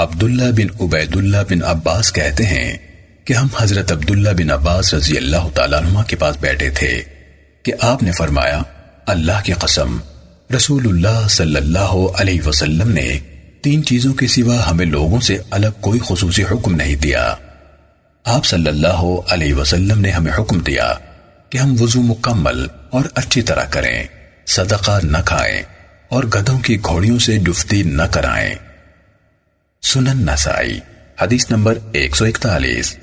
عبداللہ بن عبید اللہ بن عباس کہتے ہیں کہ ہم حضرت عبداللہ بن عباس رضی اللہ تعالیٰ عنہ کے پاس بیٹھے تھے کہ آپ نے فرمایا، اللہ کی قسم رسول اللہ صلی اللہ علیہ وسلم نے تین چیزوں کے سوا ہمیں لوگوں سے الگ کوئی خصوصی حکم نہیں دیا۔ آپ صلی اللہ علیہ وسلم نے ہمیں حکم دیا کہ ہم وضو مکمل اور اچھی طرح کریں، صدقہ نہ کھائیں اور گدوں کی گھوڑیوں سے جفتی نہ کرائیں۔ سنن نسائی حدیث نمبر ایک سو اکتالیس۔